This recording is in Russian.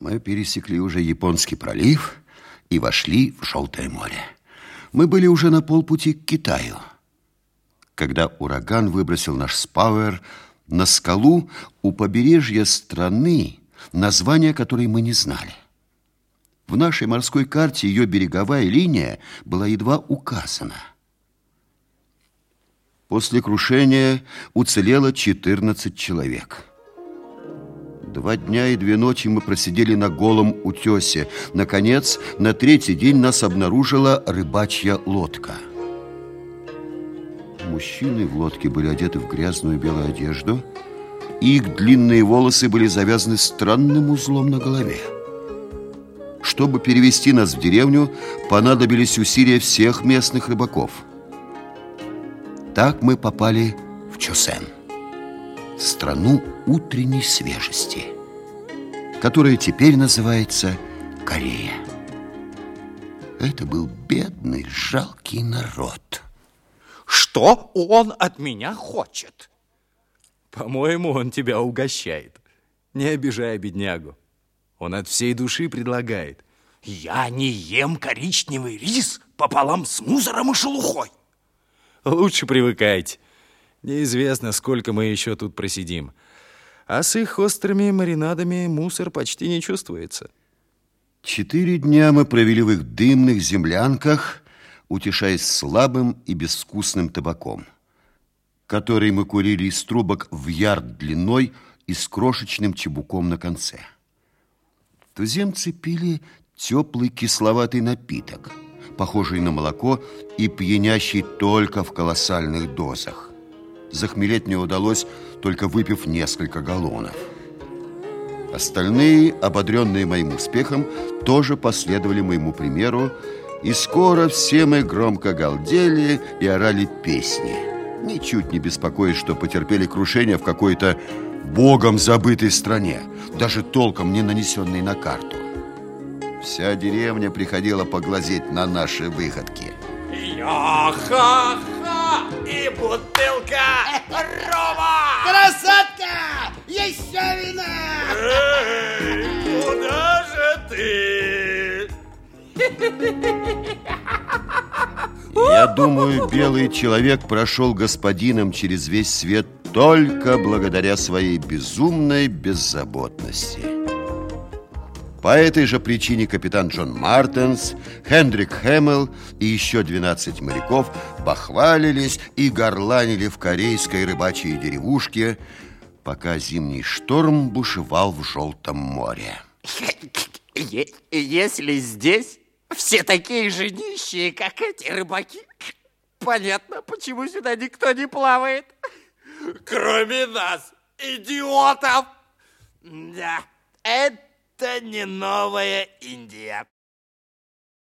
Мы пересекли уже Японский пролив и вошли в Желтое море. Мы были уже на полпути к Китаю, когда ураган выбросил наш спауэр на скалу у побережья страны, название которой мы не знали. В нашей морской карте ее береговая линия была едва указана. После крушения уцелело 14 человек. Два дня и две ночи мы просидели на голом утесе. Наконец, на третий день нас обнаружила рыбачья лодка. Мужчины в лодке были одеты в грязную белую одежду. Их длинные волосы были завязаны странным узлом на голове. Чтобы перевести нас в деревню, понадобились усилия всех местных рыбаков. Так мы попали в Чосен страну утренней свежести, которая теперь называется Корея. Это был бедный, жалкий народ. Что он от меня хочет? По-моему, он тебя угощает. Не обижай беднягу. Он от всей души предлагает. Я не ем коричневый рис пополам с мусором и шелухой. Лучше привыкайте. Неизвестно, сколько мы еще тут просидим. А с их острыми маринадами мусор почти не чувствуется. Четыре дня мы провели в их дымных землянках, утешаясь слабым и безвкусным табаком, который мы курили из трубок в ярд длиной и с крошечным чебуком на конце. Туземцы пили теплый кисловатый напиток, похожий на молоко и пьянящий только в колоссальных дозах. Захмелеть мне удалось, только выпив несколько галлонов. Остальные, ободренные моим успехом, тоже последовали моему примеру, и скоро все мы громко галдели и орали песни, ничуть не беспокоясь, что потерпели крушение в какой-то богом забытой стране, даже толком не нанесенной на карту. Вся деревня приходила поглазеть на наши выходки. Я-ха-ха! Я думаю, белый человек прошел господином через весь свет только благодаря своей безумной беззаботности. По этой же причине капитан Джон Мартенс, Хендрик Хэмилл и еще 12 моряков бахвалились и горланили в корейской рыбачьей деревушке, пока зимний шторм бушевал в Желтом море. Если здесь все такие же нищие, как эти рыбаки, понятно, почему сюда никто не плавает. Кроме нас, идиотов! Да, это не новая Индия.